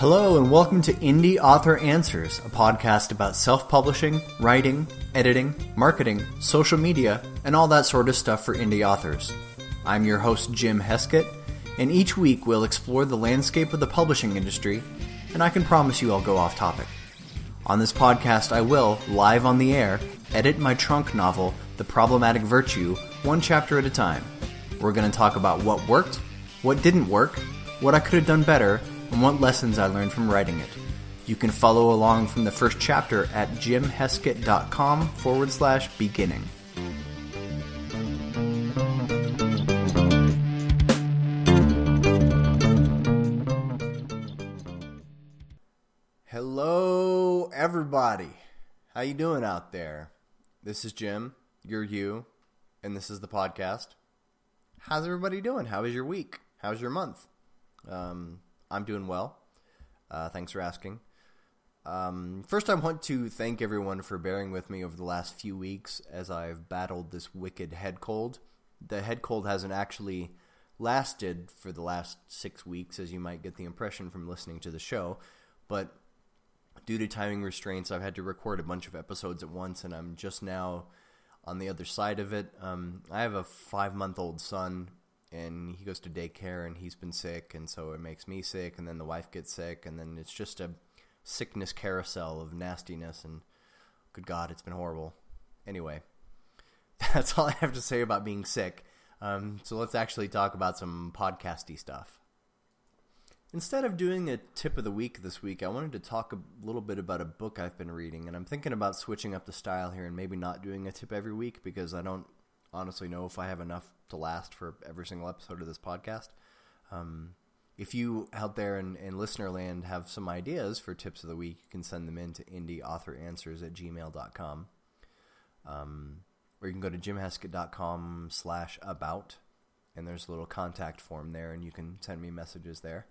Hello, and welcome to Indie Author Answers, a podcast about self publishing, writing, editing, marketing, social media, and all that sort of stuff for indie authors. I'm your host, Jim Heskett, and each week we'll explore the landscape of the publishing industry, and I can promise you I'll go off topic. On this podcast, I will, live on the air, edit my trunk novel, The Problematic Virtue, one chapter at a time. We're going to talk about what worked, what didn't work, what I could have done better, and what lessons I learned from writing it. You can follow along from the first chapter at jimheskett.com forward slash beginning. Hello, everybody. How you doing out there? This is Jim. You're you, and this is the podcast. How's everybody doing? How was your week? How's your month? Um, I'm doing well. Uh, thanks for asking. Um, first, I want to thank everyone for bearing with me over the last few weeks as I've battled this wicked head cold. The head cold hasn't actually lasted for the last six weeks, as you might get the impression from listening to the show, but due to timing restraints, I've had to record a bunch of episodes at once, and I'm just now on the other side of it. Um, I have a five month old son and he goes to daycare and he's been sick and so it makes me sick and then the wife gets sick and then it's just a sickness carousel of nastiness and good god it's been horrible. Anyway that's all i have to say about being sick. Um, so let's actually talk about some podcasty stuff. Instead of doing a tip of the week this week i wanted to talk a little bit about a book i've been reading and i'm thinking about switching up the style here and maybe not doing a tip every week because i don't honestly know if I have enough to last for every single episode of this podcast. Um, if you out there in, in listener land have some ideas for tips of the week, you can send them in to indieauthoranswers at gmail.com. Um, or you can go to jimheskett.com slash about, and there's a little contact form there, and you can send me messages there.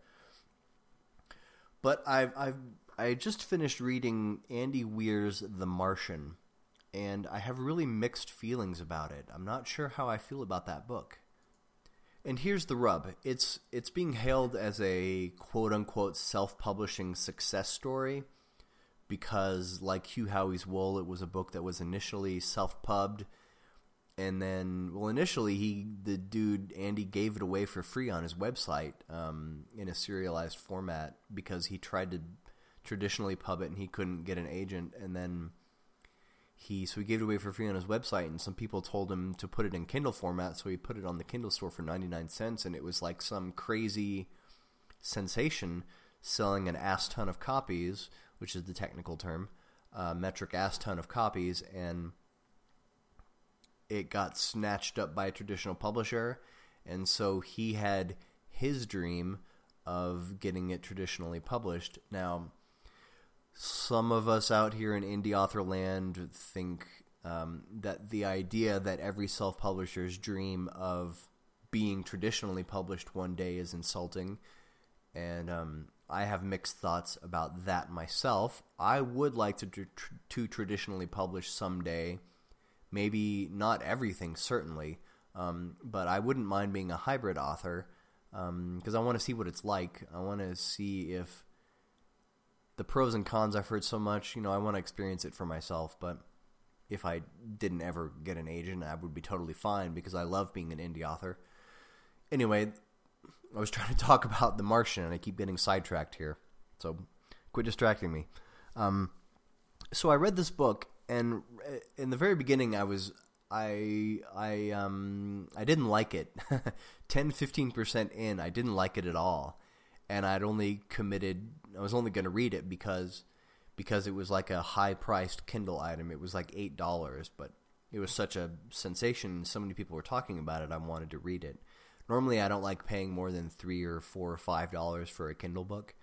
But I've, I've I just finished reading Andy Weir's The Martian, and I have really mixed feelings about it. I'm not sure how I feel about that book. And here's the rub. It's it's being hailed as a quote unquote self-publishing success story because like Hugh Howey's Wool, it was a book that was initially self-pubbed and then well initially he the dude Andy gave it away for free on his website um, in a serialized format because he tried to traditionally pub it and he couldn't get an agent and then he so he gave it away for free on his website and some people told him to put it in Kindle format so he put it on the Kindle store for 99 cents and it was like some crazy sensation selling an ass ton of copies which is the technical term uh, metric ass ton of copies and it got snatched up by a traditional publisher and so he had his dream of getting it traditionally published. Now some of us out here in indie author land think um, that the idea that every self-publisher's dream of being traditionally published one day is insulting, and um, I have mixed thoughts about that myself. I would like to tr to traditionally publish someday, maybe not everything, certainly, um, but I wouldn't mind being a hybrid author because um, I want to see what it's like. I want to see if the pros and cons I've heard so much, you know, I want to experience it for myself, but if I didn't ever get an agent, I would be totally fine because I love being an indie author. Anyway, I was trying to talk about The Martian, and I keep getting sidetracked here, so quit distracting me. Um, so I read this book, and in the very beginning, I was I I um I didn't like it. 10 15% in, I didn't like it at all. And I'd only committed I was only going to read it because because it was like a high priced Kindle item. It was like eight dollars, but it was such a sensation. So many people were talking about it. I wanted to read it. Normally, I don't like paying more than three or four or five dollars for a Kindle book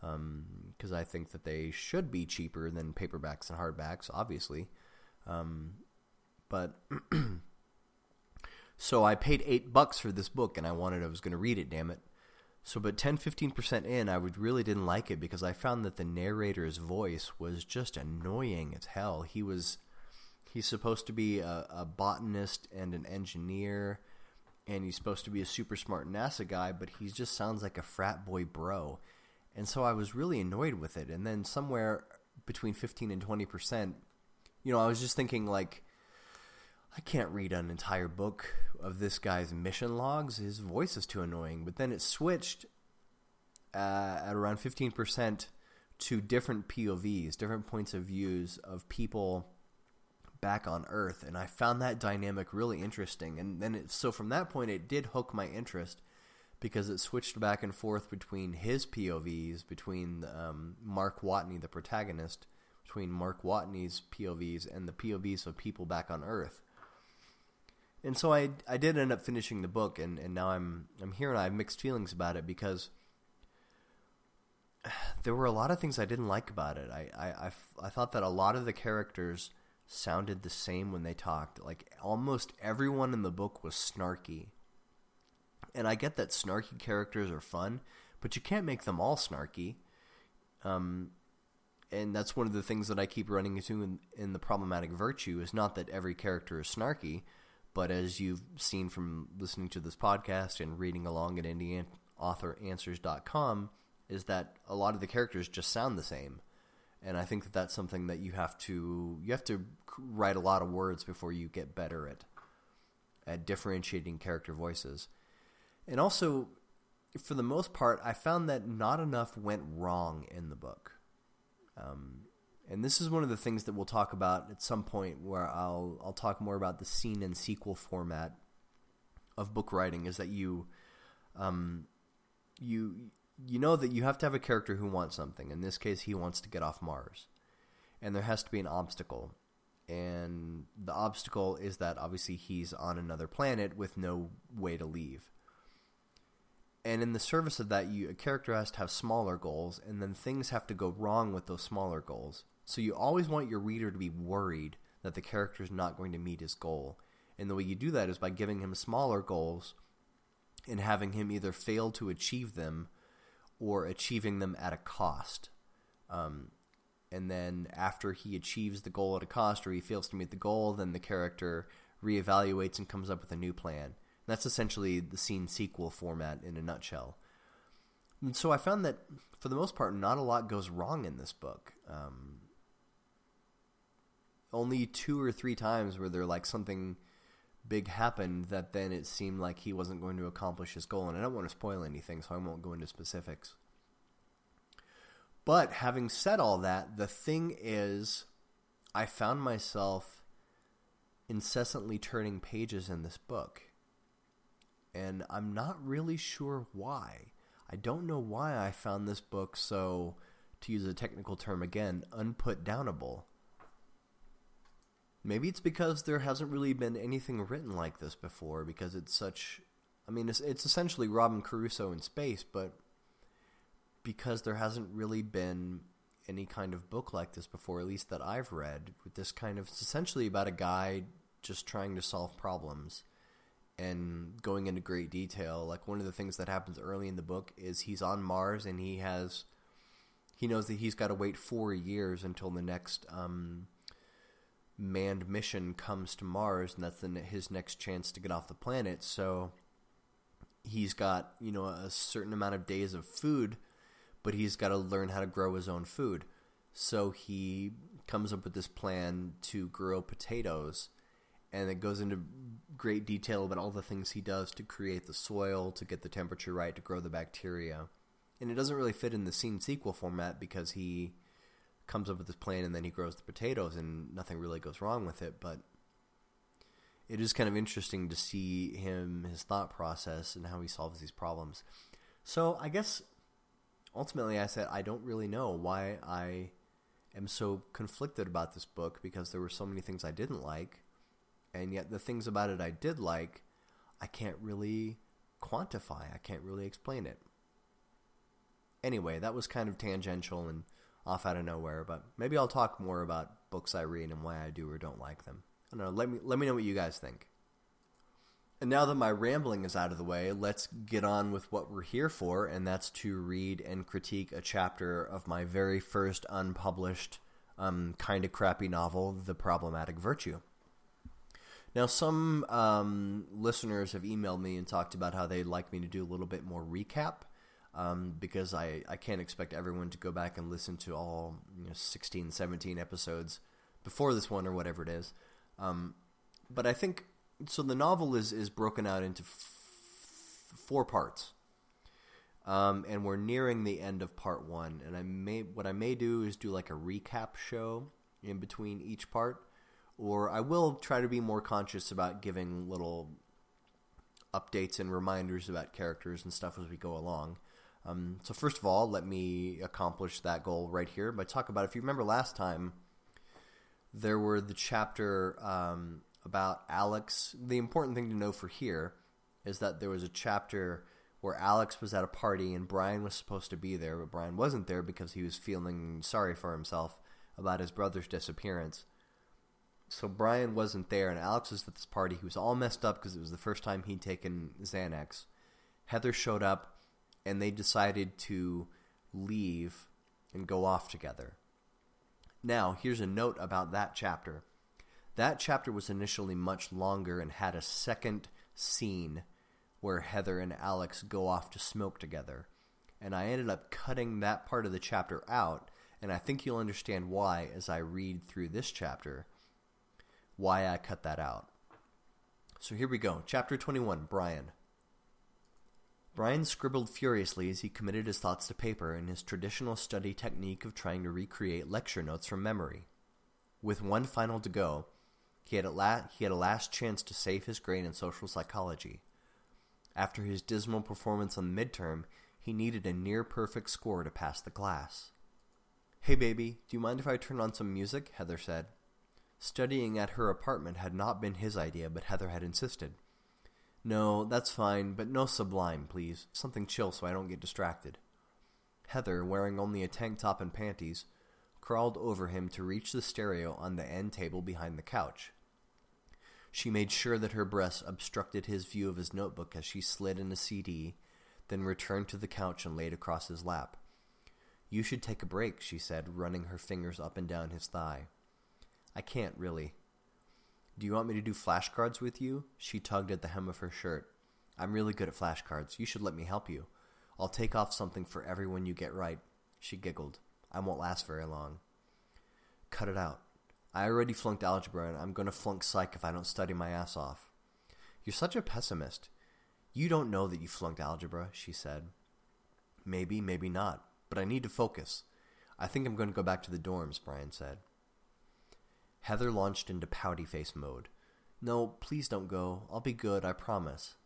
because um, I think that they should be cheaper than paperbacks and hardbacks, obviously. Um, but so I paid eight bucks for this book, and I wanted I was going to read it. Damn it! So, but 10 15% in, I would really didn't like it because I found that the narrator's voice was just annoying as hell. He was he's supposed to be a, a botanist and an engineer, and he's supposed to be a super smart NASA guy, but he just sounds like a frat boy bro. And so I was really annoyed with it. And then somewhere between 15 and 20%, you know, I was just thinking like, I can't read an entire book of this guy's mission logs. His voice is too annoying. But then it switched uh, at around 15% to different POVs, different points of views of people back on Earth, and I found that dynamic really interesting. And then, it, so from that point, it did hook my interest because it switched back and forth between his POVs, between um, Mark Watney, the protagonist, between Mark Watney's POVs and the POVs of people back on Earth. And so I, I did end up finishing the book, and, and now I'm I'm here and I have mixed feelings about it because there were a lot of things I didn't like about it. I, I, I, I thought that a lot of the characters sounded the same when they talked. Like almost everyone in the book was snarky. And I get that snarky characters are fun, but you can't make them all snarky. Um, and that's one of the things that I keep running into in, in the problematic virtue is not that every character is snarky, but as you've seen from listening to this podcast and reading along at IndieAuthorAnswers.com, is that a lot of the characters just sound the same and I think that that's something that you have to you have to write a lot of words before you get better at at differentiating character voices. And also, for the most part, I found that not enough went wrong in the book. Um, and this is one of the things that we'll talk about at some point, where I'll I'll talk more about the scene and sequel format of book writing. Is that you um, you you know that you have to have a character who wants something. In this case, he wants to get off Mars. And there has to be an obstacle. And the obstacle is that obviously he's on another planet with no way to leave. And in the service of that, you a character has to have smaller goals, and then things have to go wrong with those smaller goals. So you always want your reader to be worried that the character is not going to meet his goal. And the way you do that is by giving him smaller goals and having him either fail to achieve them or achieving them at a cost. Um, and then after he achieves the goal at a cost or he fails to meet the goal, then the character reevaluates and comes up with a new plan. And that's essentially the scene sequel format in a nutshell. And so I found that for the most part, not a lot goes wrong in this book. Um, only two or three times where there like something big happened that then it seemed like he wasn't going to accomplish his goal. And I don't want to spoil anything, so I won't go into specifics. But having said all that, the thing is, I found myself incessantly turning pages in this book. And I'm not really sure why. I don't know why I found this book so, to use a technical term again, unput downable. Maybe it's because there hasn't really been anything written like this before because it's such I mean it's it's essentially Robin Crusoe in space, but because there hasn't really been any kind of book like this before, at least that I've read, with this kind of it's essentially about a guy just trying to solve problems and going into great detail. Like one of the things that happens early in the book is he's on Mars and he has he knows that he's got to wait four years until the next um, manned mission comes to Mars, and that's the, his next chance to get off the planet. So he's got you know a certain amount of days of food, but he's got to learn how to grow his own food. So he comes up with this plan to grow potatoes, and it goes into great detail about all the things he does to create the soil, to get the temperature right, to grow the bacteria. And it doesn't really fit in the scene sequel format because he comes up with this plan and then he grows the potatoes and nothing really goes wrong with it. But it is kind of interesting to see him, his thought process, and how he solves these problems. So I guess ultimately I said I don't really know why I am so conflicted about this book because there were so many things I didn't like, and yet the things about it I did like, I can't really quantify. I can't really explain it. Anyway, that was kind of tangential and off out of nowhere, but maybe I'll talk more about books I read and why I do or don't like them. I don't know. Let me let me know what you guys think. And now that my rambling is out of the way, let's get on with what we're here for, and that's to read and critique a chapter of my very first unpublished, um, kind of crappy novel, The Problematic Virtue. Now, some um, listeners have emailed me and talked about how they'd like me to do a little bit more recap um, because I, I can't expect everyone to go back and listen to all you know, 16, 17 episodes before this one or whatever it is. Um, but I think so. The novel is is broken out into four parts, um, and we're nearing the end of part one. And I may what I may do is do like a recap show in between each part, or I will try to be more conscious about giving little updates and reminders about characters and stuff as we go along. Um, so first of all, let me accomplish that goal right here by talk about. If you remember last time, there were the chapter um, about Alex. The important thing to know for here is that there was a chapter where Alex was at a party and Brian was supposed to be there, but Brian wasn't there because he was feeling sorry for himself about his brother's disappearance. So Brian wasn't there, and Alex was at this party. He was all messed up because it was the first time he'd taken Xanax. Heather showed up, and they decided to leave and go off together. Now, here's a note about that chapter. That chapter was initially much longer and had a second scene where Heather and Alex go off to smoke together. And I ended up cutting that part of the chapter out, and I think you'll understand why as I read through this chapter, why I cut that out. So here we go. Chapter 21, Brian. Brian scribbled furiously as he committed his thoughts to paper in his traditional study technique of trying to recreate lecture notes from memory. With one final to go, he had, he had a last chance to save his grade in social psychology. After his dismal performance on the midterm, he needed a near-perfect score to pass the class. Hey baby, do you mind if I turn on some music? Heather said. Studying at her apartment had not been his idea, but Heather had insisted. No, that's fine, but no Sublime, please. Something chill so I don't get distracted. Heather, wearing only a tank top and panties, crawled over him to reach the stereo on the end table behind the couch. She made sure that her breasts obstructed his view of his notebook as she slid in a CD, then returned to the couch and laid across his lap. You should take a break, she said, running her fingers up and down his thigh. I can't, really. Do you want me to do flashcards with you? She tugged at the hem of her shirt. I'm really good at flashcards. You should let me help you. I'll take off something for everyone you get right. She giggled. I won't last very long. Cut it out. I already flunked algebra, and I'm going to flunk psych if I don't study my ass off. You're such a pessimist. You don't know that you flunked algebra, she said. Maybe, maybe not, but I need to focus. I think I'm going to go back to the dorms, Brian said. Heather launched into pouty face mode. No, please don't go. I'll be good, I promise.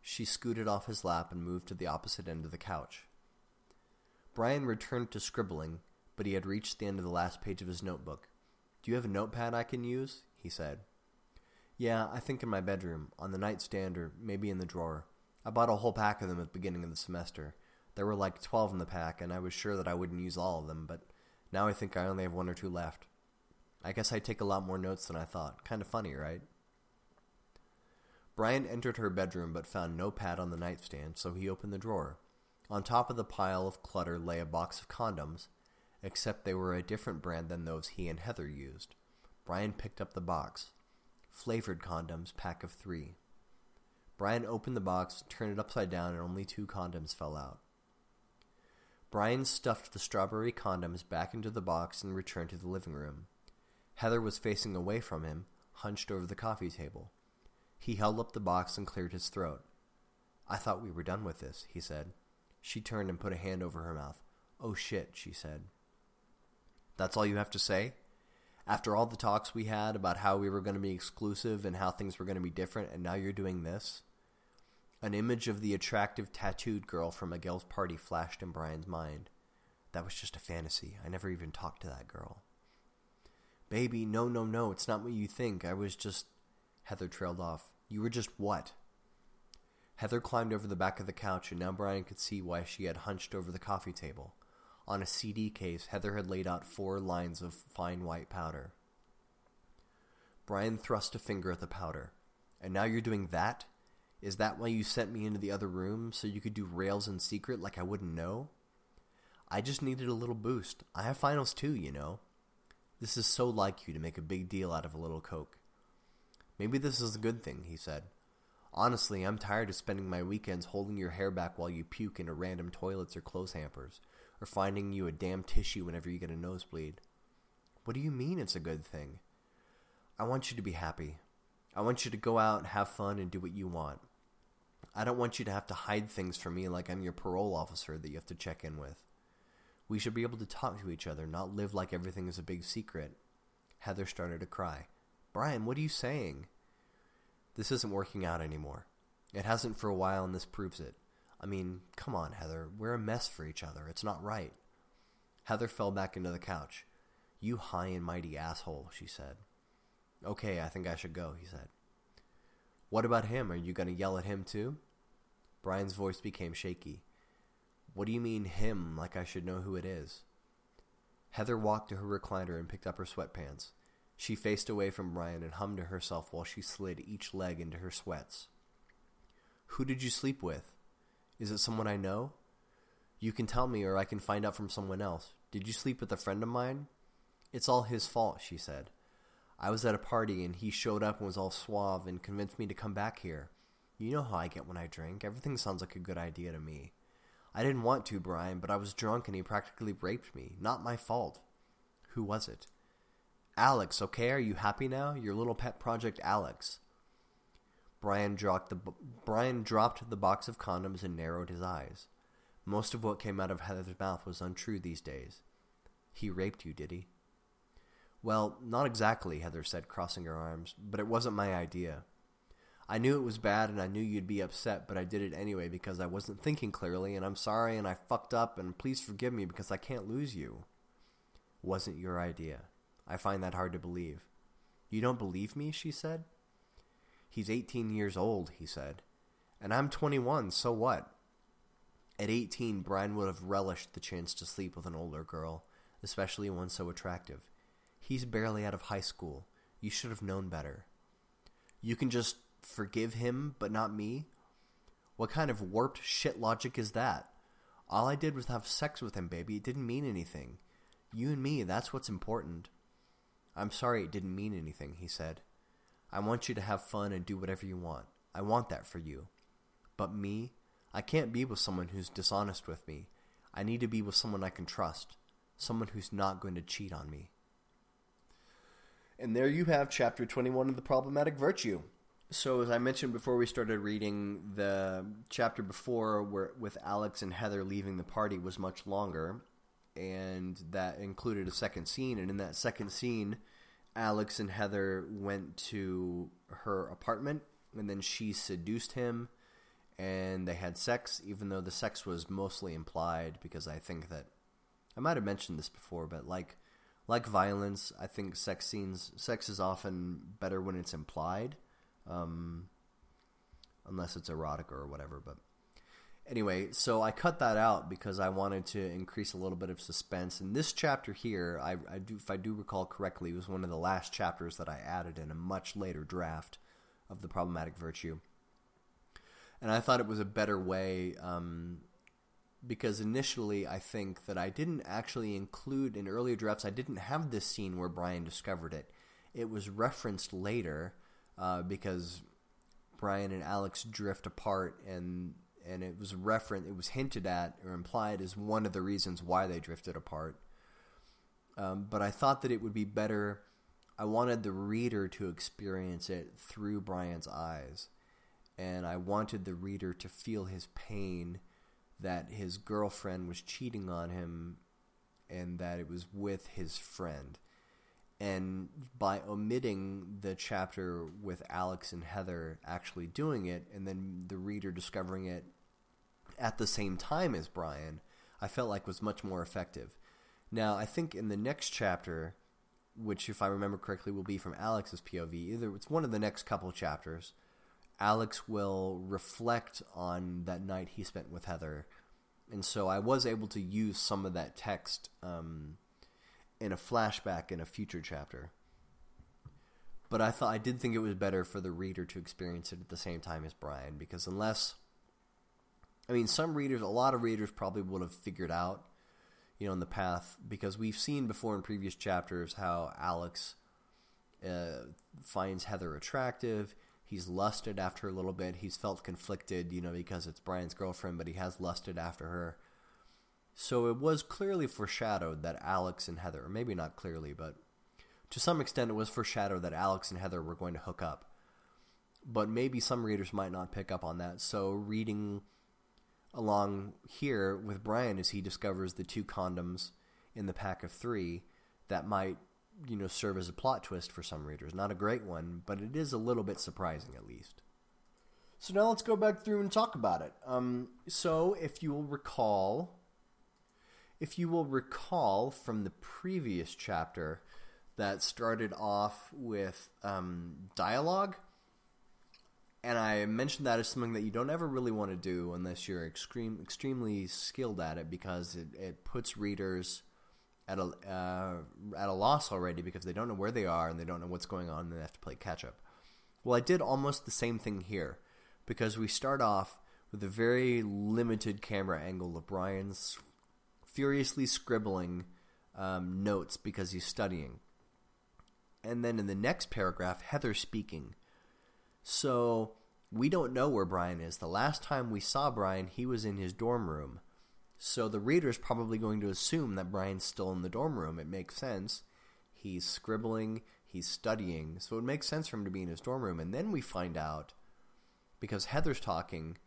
She scooted off his lap and moved to the opposite end of the couch. Brian returned to scribbling, but he had reached the end of the last page of his notebook. Do you have a notepad I can use? he said. Yeah, I think in my bedroom, on the nightstand or maybe in the drawer. I bought a whole pack of them at the beginning of the semester. There were like twelve in the pack, and I was sure that I wouldn't use all of them, but now I think I only have one or two left. I guess I take a lot more notes than I thought. Kind of funny, right? Brian entered her bedroom but found no pad on the nightstand, so he opened the drawer. On top of the pile of clutter lay a box of condoms, except they were a different brand than those he and Heather used. Brian picked up the box. Flavored condoms, pack of three. Brian opened the box, turned it upside down, and only two condoms fell out. Brian stuffed the strawberry condoms back into the box and returned to the living room. Heather was facing away from him, hunched over the coffee table. He held up the box and cleared his throat. I thought we were done with this, he said. She turned and put a hand over her mouth. Oh shit, she said. That's all you have to say? After all the talks we had about how we were going to be exclusive and how things were going to be different, and now you're doing this? An image of the attractive tattooed girl from Miguel's party flashed in Brian's mind. That was just a fantasy. I never even talked to that girl. Baby, no, no, no, it's not what you think. I was just... Heather trailed off. You were just what? Heather climbed over the back of the couch, and now Brian could see why she had hunched over the coffee table. On a CD case, Heather had laid out four lines of fine white powder. Brian thrust a finger at the powder. And now you're doing that? Is that why you sent me into the other room, so you could do rails in secret like I wouldn't know? I just needed a little boost. I have finals too, you know. This is so like you to make a big deal out of a little coke. Maybe this is a good thing, he said. Honestly, I'm tired of spending my weekends holding your hair back while you puke into random toilets or clothes hampers, or finding you a damn tissue whenever you get a nosebleed. What do you mean it's a good thing? I want you to be happy. I want you to go out and have fun and do what you want. I don't want you to have to hide things from me like I'm your parole officer that you have to check in with. We should be able to talk to each other, not live like everything is a big secret. Heather started to cry. Brian, what are you saying? This isn't working out anymore. It hasn't for a while, and this proves it. I mean, come on, Heather. We're a mess for each other. It's not right. Heather fell back into the couch. You high and mighty asshole, she said. Okay, I think I should go, he said. What about him? Are you going to yell at him too? Brian's voice became shaky. What do you mean him, like I should know who it is? Heather walked to her recliner and picked up her sweatpants. She faced away from Brian and hummed to herself while she slid each leg into her sweats. Who did you sleep with? Is it someone I know? You can tell me or I can find out from someone else. Did you sleep with a friend of mine? It's all his fault, she said. I was at a party and he showed up and was all suave and convinced me to come back here. You know how I get when I drink. Everything sounds like a good idea to me. I didn't want to, Brian, but I was drunk and he practically raped me. Not my fault. Who was it? Alex, okay? Are you happy now? Your little pet project, Alex. Brian dropped the Brian dropped the box of condoms and narrowed his eyes. Most of what came out of Heather's mouth was untrue these days. He raped you, did he? Well, not exactly, Heather said, crossing her arms, but it wasn't my idea. I knew it was bad and I knew you'd be upset, but I did it anyway because I wasn't thinking clearly and I'm sorry and I fucked up and please forgive me because I can't lose you. Wasn't your idea. I find that hard to believe. You don't believe me, she said. He's 18 years old, he said. And I'm 21, so what? At 18, Brian would have relished the chance to sleep with an older girl, especially one so attractive. He's barely out of high school. You should have known better. You can just forgive him, but not me? What kind of warped shit logic is that? All I did was have sex with him, baby. It didn't mean anything. You and me, that's what's important. I'm sorry it didn't mean anything, he said. I want you to have fun and do whatever you want. I want that for you. But me, I can't be with someone who's dishonest with me. I need to be with someone I can trust. Someone who's not going to cheat on me. And there you have chapter 21 of The Problematic Virtue. So, as I mentioned before we started reading, the chapter before where, with Alex and Heather leaving the party was much longer, and that included a second scene. And in that second scene, Alex and Heather went to her apartment, and then she seduced him, and they had sex, even though the sex was mostly implied, because I think that I might have mentioned this before, but like like violence, I think sex scenes, sex is often better when it's implied, um, unless it's erotica or whatever. But anyway, so I cut that out because I wanted to increase a little bit of suspense. And this chapter here, I, I do, if I do recall correctly, was one of the last chapters that I added in a much later draft of the problematic virtue. And I thought it was a better way um, because initially I think that I didn't actually include in earlier drafts. I didn't have this scene where Brian discovered it. It was referenced later uh, because Brian and Alex drift apart, and and it was referent. It was hinted at or implied as one of the reasons why they drifted apart. Um, but I thought that it would be better. I wanted the reader to experience it through Brian's eyes, and I wanted the reader to feel his pain that his girlfriend was cheating on him and that it was with his friend. And by omitting the chapter with Alex and Heather actually doing it, and then the reader discovering it at the same time as Brian, I felt like was much more effective. Now, I think in the next chapter, which if I remember correctly will be from Alex's POV, either it's one of the next couple chapters, Alex will reflect on that night he spent with Heather. And so I was able to use some of that text um, in a flashback in a future chapter. But I thought I did think it was better for the reader to experience it at the same time as Brian because unless I mean some readers a lot of readers probably would have figured out you know in the path because we've seen before in previous chapters how Alex uh, finds Heather attractive He's lusted after her a little bit. He's felt conflicted, you know, because it's Brian's girlfriend, but he has lusted after her. So it was clearly foreshadowed that Alex and Heather, maybe not clearly, but to some extent it was foreshadowed that Alex and Heather were going to hook up. But maybe some readers might not pick up on that. So reading along here with Brian as he discovers the two condoms in the pack of three that might you know, serve as a plot twist for some readers. Not a great one, but it is a little bit surprising at least. So now let's go back through and talk about it. Um, so if you will recall, if you will recall from the previous chapter that started off with um, dialogue, and I mentioned that as something that you don't ever really want to do unless you're extreme, extremely skilled at it because it, it puts readers at a uh, at a loss already because they don't know where they are and they don't know what's going on and they have to play catch up. Well, I did almost the same thing here because we start off with a very limited camera angle of Brian's furiously scribbling um, notes because he's studying. And then in the next paragraph, Heather speaking. So we don't know where Brian is. The last time we saw Brian, he was in his dorm room. So the reader is probably going to assume that Brian's still in the dorm room. It makes sense. He's scribbling, he's studying, so it makes sense for him to be in his dorm room. And then we find out, because Heather's talking,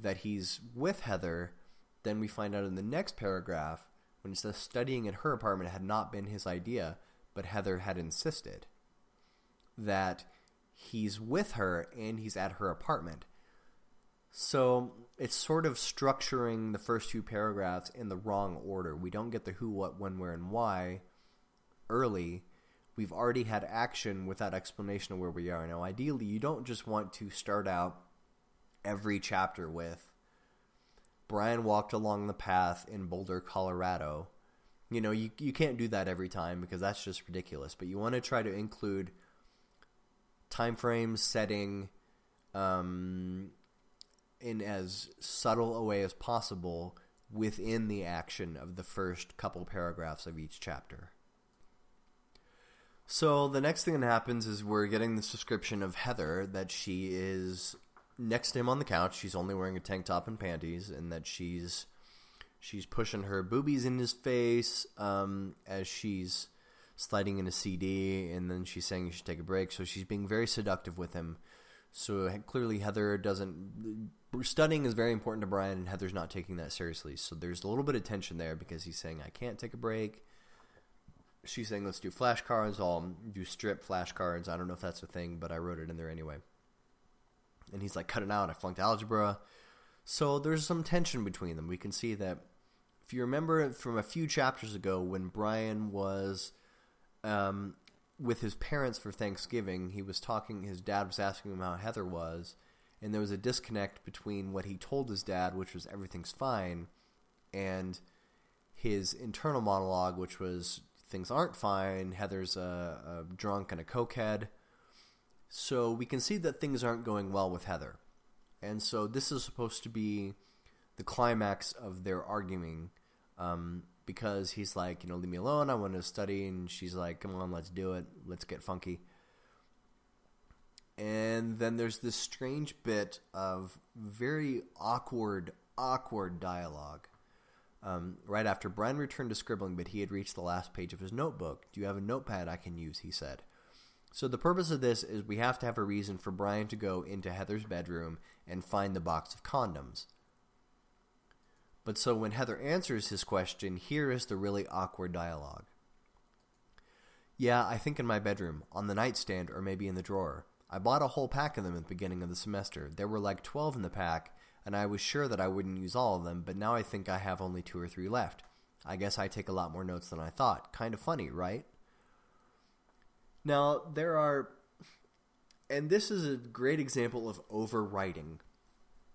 that he's with Heather. Then we find out in the next paragraph, when it says studying in her apartment had not been his idea, but Heather had insisted, that he's with her and he's at her apartment. So it's sort of structuring the first two paragraphs in the wrong order. We don't get the who, what, when, where, and why early. We've already had action without explanation of where we are. Now, ideally, you don't just want to start out every chapter with Brian walked along the path in Boulder, Colorado. You know, you, you can't do that every time because that's just ridiculous. But you want to try to include time frames, setting, um, in as subtle a way as possible within the action of the first couple paragraphs of each chapter. So the next thing that happens is we're getting this description of Heather that she is next to him on the couch. She's only wearing a tank top and panties, and that she's she's pushing her boobies in his face um, as she's sliding in a CD, and then she's saying you should take a break. So she's being very seductive with him. So clearly Heather doesn't studying is very important to Brian, and Heather's not taking that seriously. So there's a little bit of tension there because he's saying, I can't take a break. She's saying, let's do flashcards. I'll do strip flashcards. I don't know if that's a thing, but I wrote it in there anyway. And he's like, cut it out. I flunked algebra. So there's some tension between them. We can see that if you remember from a few chapters ago when Brian was um, with his parents for Thanksgiving, he was talking, his dad was asking him how Heather was, and there was a disconnect between what he told his dad, which was everything's fine, and his internal monologue, which was things aren't fine. Heather's a, a drunk and a cokehead. So we can see that things aren't going well with Heather. And so this is supposed to be the climax of their arguing um, because he's like, you know, leave me alone. I want to study. And she's like, come on, let's do it. Let's get funky. And then there's this strange bit of very awkward, awkward dialogue. Um, right after Brian returned to scribbling, but he had reached the last page of his notebook. Do you have a notepad I can use? He said. So the purpose of this is we have to have a reason for Brian to go into Heather's bedroom and find the box of condoms. But so when Heather answers his question, here is the really awkward dialogue. Yeah, I think in my bedroom, on the nightstand, or maybe in the drawer. I bought a whole pack of them at the beginning of the semester. There were like 12 in the pack, and I was sure that I wouldn't use all of them, but now I think I have only two or three left. I guess I take a lot more notes than I thought. Kind of funny, right? Now, there are... And this is a great example of overwriting.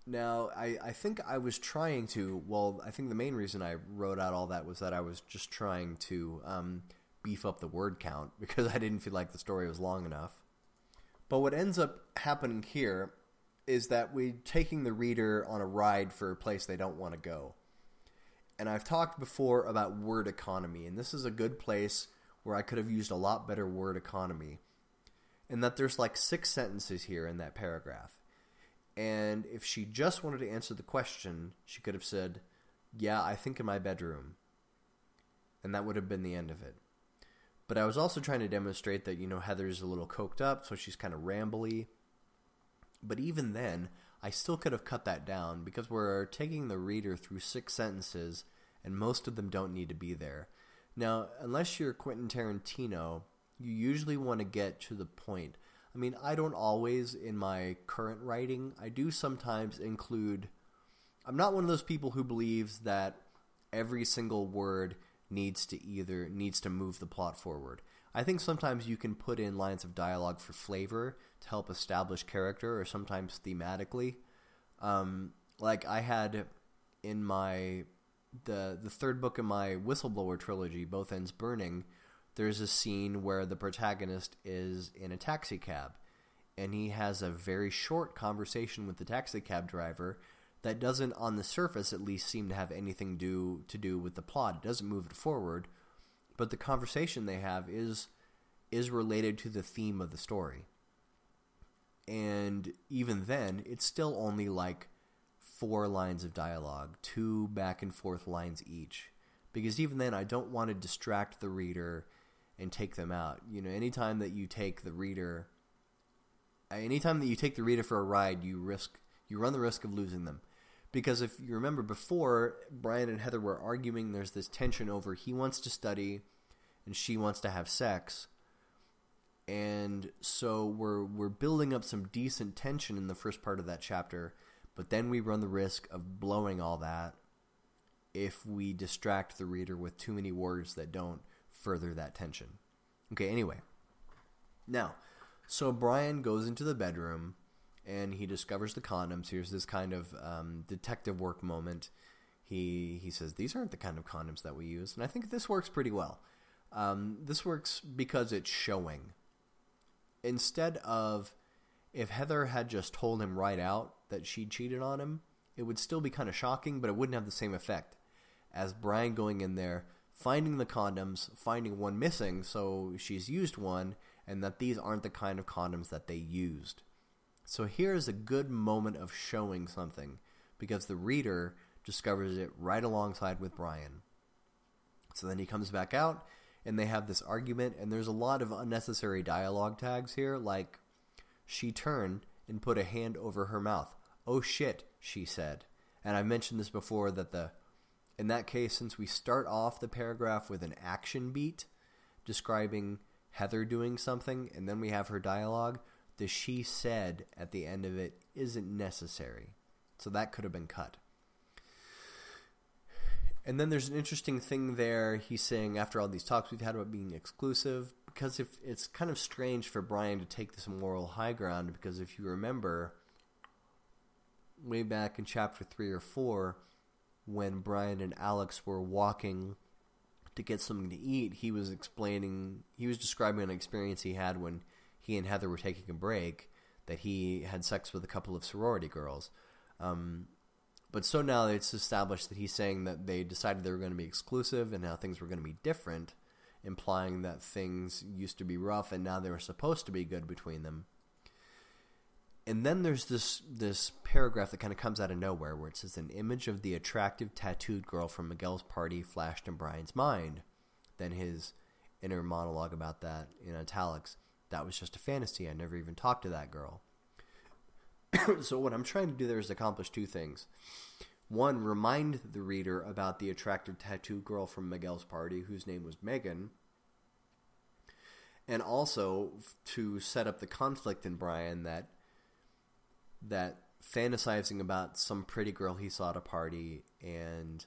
Now, I, I think I was trying to... Well, I think the main reason I wrote out all that was that I was just trying to um, beef up the word count because I didn't feel like the story was long enough. But what ends up happening here is that we're taking the reader on a ride for a place they don't want to go. And I've talked before about word economy, and this is a good place where I could have used a lot better word economy. and that there's like six sentences here in that paragraph. And if she just wanted to answer the question, she could have said, yeah, I think in my bedroom. And that would have been the end of it. But I was also trying to demonstrate that, you know, Heather's a little coked up, so she's kind of rambly. But even then, I still could have cut that down because we're taking the reader through six sentences and most of them don't need to be there. Now, unless you're Quentin Tarantino, you usually want to get to the point. I mean, I don't always in my current writing. I do sometimes include I'm not one of those people who believes that every single word needs to either needs to move the plot forward. I think sometimes you can put in lines of dialogue for flavor to help establish character or sometimes thematically. Um, like I had in my the the third book in my whistleblower trilogy, Both Ends Burning, there's a scene where the protagonist is in a taxi cab and he has a very short conversation with the taxi cab driver that doesn't on the surface at least seem to have anything do to do with the plot. It doesn't move it forward, but the conversation they have is is related to the theme of the story. And even then, it's still only like four lines of dialogue, two back and forth lines each. Because even then, I don't want to distract the reader and take them out. You know, anytime that you take the reader, anytime that you take the reader for a ride, you risk you run the risk of losing them. Because if you remember before, Brian and Heather were arguing, there's this tension over he wants to study and she wants to have sex. And so we're we're building up some decent tension in the first part of that chapter, but then we run the risk of blowing all that if we distract the reader with too many words that don't further that tension. Okay, anyway. Now, so Brian goes into the bedroom and he discovers the condoms. Here's this kind of um, detective work moment. He he says these aren't the kind of condoms that we use, and I think this works pretty well. Um, this works because it's showing. Instead of if Heather had just told him right out that she cheated on him, it would still be kind of shocking, but it wouldn't have the same effect as Brian going in there, finding the condoms, finding one missing, so she's used one, and that these aren't the kind of condoms that they used. So here is a good moment of showing something because the reader discovers it right alongside with Brian. So then he comes back out and they have this argument and there's a lot of unnecessary dialogue tags here like she turned and put a hand over her mouth. Oh shit, she said. And I mentioned this before that the in that case since we start off the paragraph with an action beat describing Heather doing something and then we have her dialogue, the she said at the end of it isn't necessary. So that could have been cut. And then there's an interesting thing there. He's saying after all these talks we've had about being exclusive, because if it's kind of strange for Brian to take this moral high ground, because if you remember, way back in chapter three or four, when Brian and Alex were walking to get something to eat, he was explaining, he was describing an experience he had when he and Heather were taking a break that he had sex with a couple of sorority girls. Um, but so now it's established that he's saying that they decided they were going to be exclusive and now things were going to be different, implying that things used to be rough and now they were supposed to be good between them. And then there's this this paragraph that kind of comes out of nowhere where it says an image of the attractive tattooed girl from Miguel's party flashed in Brian's mind. Then his inner monologue about that in italics that was just a fantasy. I never even talked to that girl. so what I'm trying to do there is accomplish two things. One, remind the reader about the attractive tattoo girl from Miguel's party whose name was Megan. And also to set up the conflict in Brian that that fantasizing about some pretty girl he saw at a party and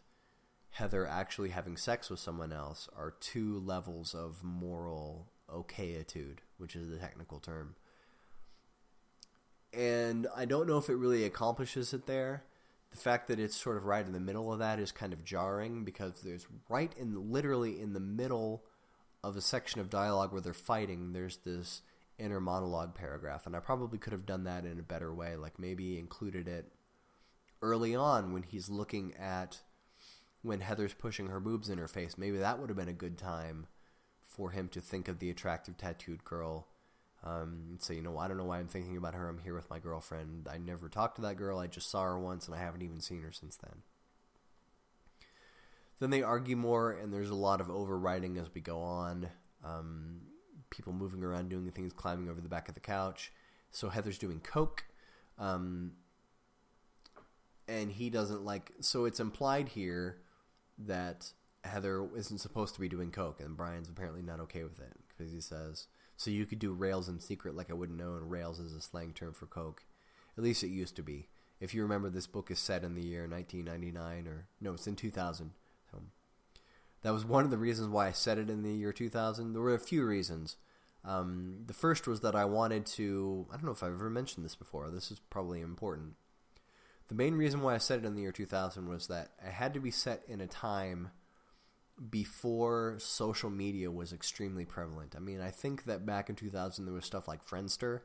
Heather actually having sex with someone else are two levels of moral okayitude, which is the technical term. And I don't know if it really accomplishes it there. The fact that it's sort of right in the middle of that is kind of jarring because there's right in literally in the middle of a section of dialogue where they're fighting, there's this inner monologue paragraph. And I probably could have done that in a better way, like maybe included it early on when he's looking at when Heather's pushing her boobs in her face. Maybe that would have been a good time for him to think of the attractive tattooed girl Um, say, you know, I don't know why I'm thinking about her. I'm here with my girlfriend. I never talked to that girl. I just saw her once, and I haven't even seen her since then. Then they argue more, and there's a lot of overwriting as we go on. Um, people moving around, doing things, climbing over the back of the couch. So Heather's doing coke, um, and he doesn't like. So it's implied here that Heather isn't supposed to be doing coke, and Brian's apparently not okay with it because he says, "So you could do rails in secret, like I wouldn't know." And rails is a slang term for coke. At least it used to be. If you remember, this book is set in the year 1999, or no, it's in 2000. That was one of the reasons why I said it in the year 2000. There were a few reasons. Um, the first was that I wanted to. I don't know if I've ever mentioned this before. This is probably important. The main reason why I said it in the year 2000 was that it had to be set in a time before social media was extremely prevalent. I mean, I think that back in 2000 there was stuff like Friendster,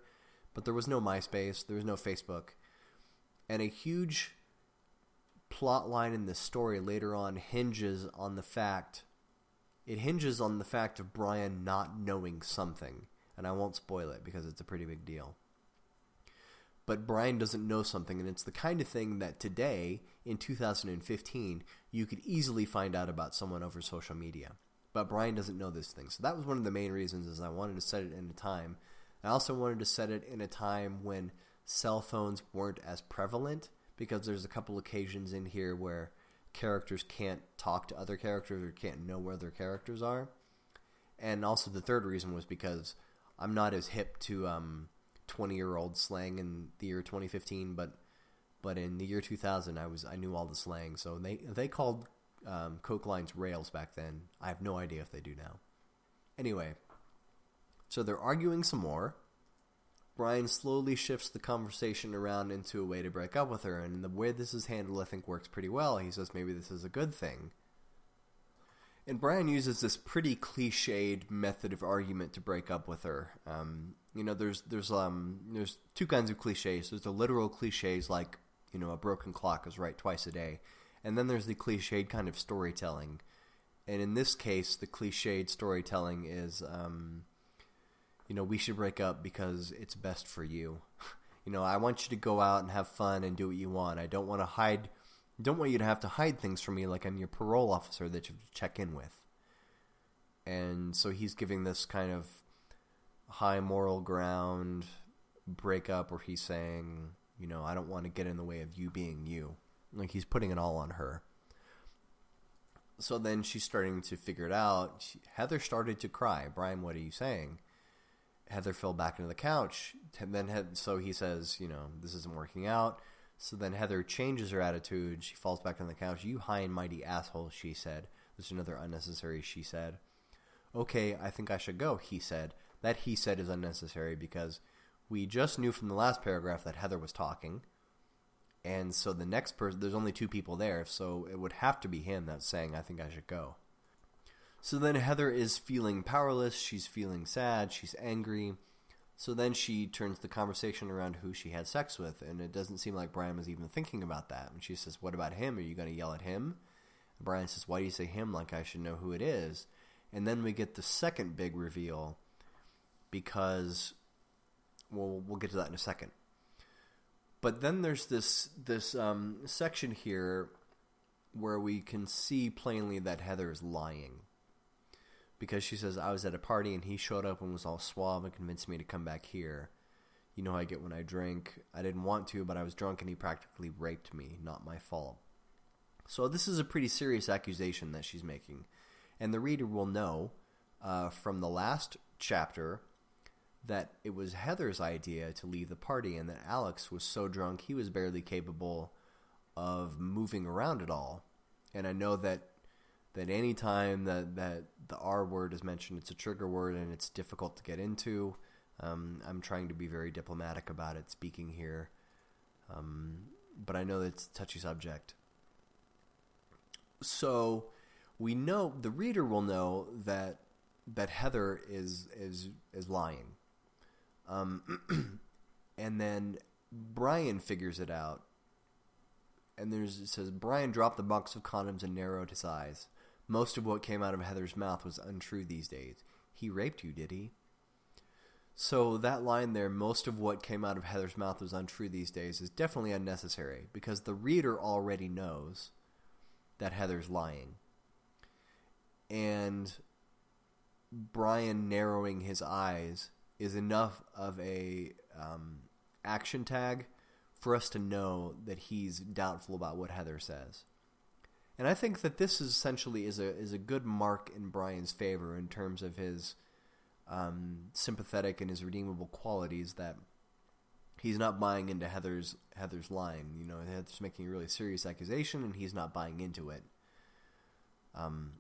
but there was no MySpace, there was no Facebook. And a huge plot line in this story later on hinges on the fact it hinges on the fact of Brian not knowing something, and I won't spoil it because it's a pretty big deal. But Brian doesn't know something, and it's the kind of thing that today, in 2015, you could easily find out about someone over social media. But Brian doesn't know this thing. So that was one of the main reasons is I wanted to set it in a time. I also wanted to set it in a time when cell phones weren't as prevalent because there's a couple occasions in here where characters can't talk to other characters or can't know where their characters are. And also the third reason was because I'm not as hip to um, 20 year old slang in the year 2015, but but in the year 2000 I was I knew all the slang. So they they called um, Coke lines rails back then. I have no idea if they do now. Anyway, so they're arguing some more. Brian slowly shifts the conversation around into a way to break up with her, and the way this is handled, I think, works pretty well. He says maybe this is a good thing. And Brian uses this pretty cliched method of argument to break up with her. Um, you know, there's there's um there's two kinds of cliches. There's the literal cliches like you know a broken clock is right twice a day, and then there's the cliched kind of storytelling. And in this case, the cliched storytelling is um, you know, we should break up because it's best for you. you know, I want you to go out and have fun and do what you want. I don't want to hide don't want you to have to hide things from me like I'm your parole officer that you have to check in with. And so he's giving this kind of high moral ground breakup where he's saying, you know, I don't want to get in the way of you being you. Like he's putting it all on her. So then she's starting to figure it out. She, Heather started to cry. Brian, what are you saying? Heather fell back into the couch. And then so he says, you know, this isn't working out. So then Heather changes her attitude. She falls back on the couch. You high and mighty asshole, she said. There's another unnecessary she said. Okay, I think I should go, he said. That he said is unnecessary because we just knew from the last paragraph that Heather was talking. And so the next person, there's only two people there, so it would have to be him that's saying, I think I should go. So then Heather is feeling powerless. She's feeling sad. She's angry. So then she turns the conversation around who she had sex with, and it doesn't seem like Brian was even thinking about that. And she says, What about him? Are you going to yell at him? And Brian says, Why do you say him like I should know who it is? And then we get the second big reveal because, well, we'll get to that in a second. But then there's this this um, section here where we can see plainly that Heather is lying because she says I was at a party and he showed up and was all suave and convinced me to come back here. You know I get when I drink. I didn't want to, but I was drunk and he practically raped me. Not my fault. So this is a pretty serious accusation that she's making. And the reader will know uh, from the last chapter that it was Heather's idea to leave the party and that Alex was so drunk he was barely capable of moving around at all. And I know that that any time that, that the R word is mentioned, it's a trigger word and it's difficult to get into. Um, I'm trying to be very diplomatic about it, speaking here, um, but I know it's a touchy subject. So we know the reader will know that that Heather is is is lying, um, and then Brian figures it out. And there's it says Brian dropped the box of condoms and narrowed his eyes. Most of what came out of Heather's mouth was untrue these days. He raped you, did he? So that line there, most of what came out of Heather's mouth was untrue these days, is definitely unnecessary because the reader already knows that Heather's lying. And Brian narrowing his eyes is enough of a um, action tag for us to know that he's doubtful about what Heather says. And I think that this is essentially is a is a good mark in Brian's favor in terms of his um, sympathetic and his redeemable qualities that he's not buying into Heather's Heather's line. You know, Heather's making a really serious accusation, and he's not buying into it. Um.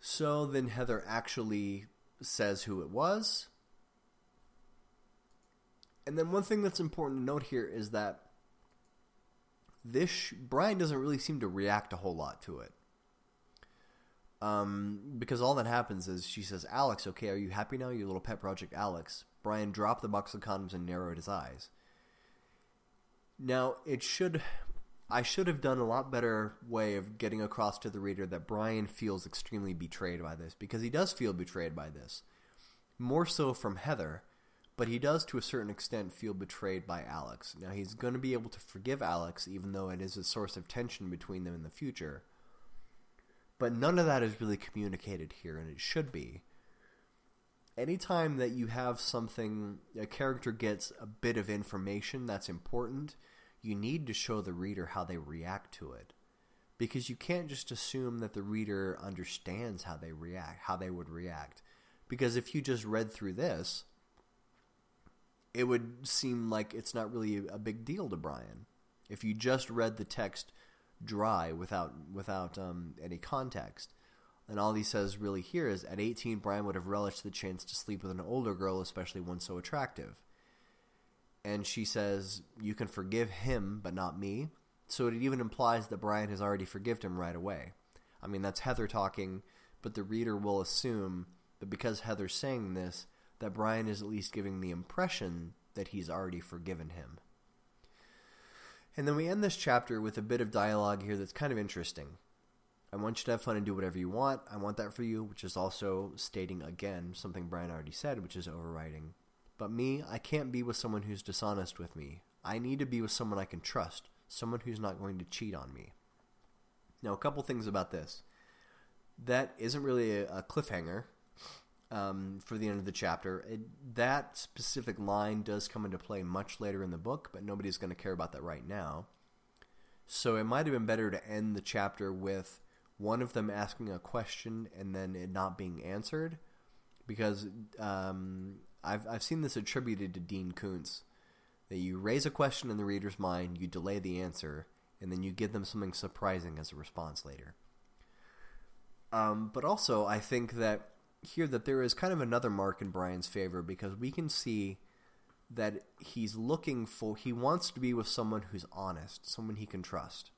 So then Heather actually says who it was. And then one thing that's important to note here is that this Brian doesn't really seem to react a whole lot to it. Um, because all that happens is she says, Alex, okay, are you happy now? Your little pet project, Alex. Brian dropped the box of condoms and narrowed his eyes. Now, it should... I should have done a lot better way of getting across to the reader that Brian feels extremely betrayed by this, because he does feel betrayed by this. More so from Heather, but he does to a certain extent feel betrayed by Alex. Now, he's going to be able to forgive Alex, even though it is a source of tension between them in the future. But none of that is really communicated here, and it should be. Anytime that you have something, a character gets a bit of information that's important, you need to show the reader how they react to it. Because you can't just assume that the reader understands how they react, how they would react. Because if you just read through this, it would seem like it's not really a big deal to Brian. If you just read the text dry without without um, any context. And all he says really here is, at 18, Brian would have relished the chance to sleep with an older girl, especially one so attractive. And she says, you can forgive him, but not me. So it even implies that Brian has already forgiven him right away. I mean, that's Heather talking, but the reader will assume that because Heather's saying this, that Brian is at least giving the impression that he's already forgiven him. And then we end this chapter with a bit of dialogue here that's kind of interesting. I want you to have fun and do whatever you want. I want that for you, which is also stating again something Brian already said, which is overriding. But me, I can't be with someone who's dishonest with me. I need to be with someone I can trust, someone who's not going to cheat on me. Now, a couple things about this. That isn't really a, a cliffhanger um, for the end of the chapter. It, that specific line does come into play much later in the book, but nobody's going to care about that right now. So it might have been better to end the chapter with one of them asking a question and then it not being answered, because um, I've I've seen this attributed to Dean Koontz that you raise a question in the reader's mind, you delay the answer, and then you give them something surprising as a response later. Um, but also, I think that here that there is kind of another mark in Brian's favor because we can see that he's looking for, he wants to be with someone who's honest, someone he can trust.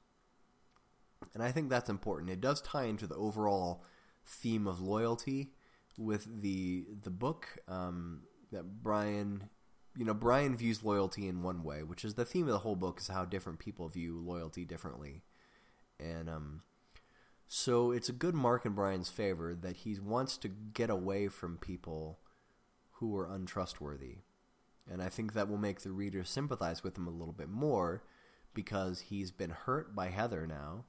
And I think that's important. It does tie into the overall theme of loyalty with the the book um, that Brian, you know, Brian views loyalty in one way, which is the theme of the whole book is how different people view loyalty differently. And um, so it's a good mark in Brian's favor that he wants to get away from people who are untrustworthy. And I think that will make the reader sympathize with him a little bit more because he's been hurt by Heather now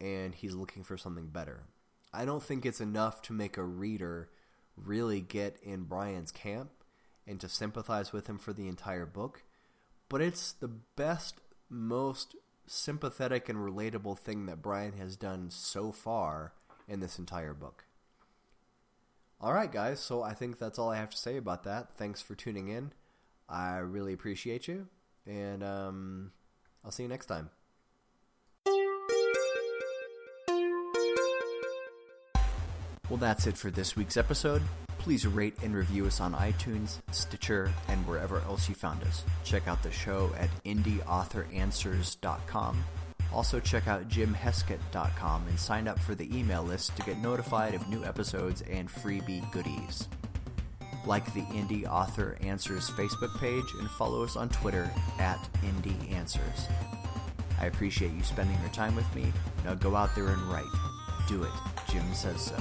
and he's looking for something better. I don't think it's enough to make a reader really get in Brian's camp and to sympathize with him for the entire book, but it's the best, most sympathetic and relatable thing that Brian has done so far in this entire book. Alright guys, so I think that's all I have to say about that. Thanks for tuning in. I really appreciate you, and um, I'll see you next time. Well, that's it for this week's episode please rate and review us on iTunes, Stitcher, and wherever else you found us. Check out the show at indieauthoranswers.com. Also check out jimheskett.com and sign up for the email list to get notified of new episodes and freebie goodies. Like the Indie Author Answers Facebook page and follow us on Twitter at Indie Answers. I appreciate you spending your time with me. Now go out there and write. Do it. Jim says so.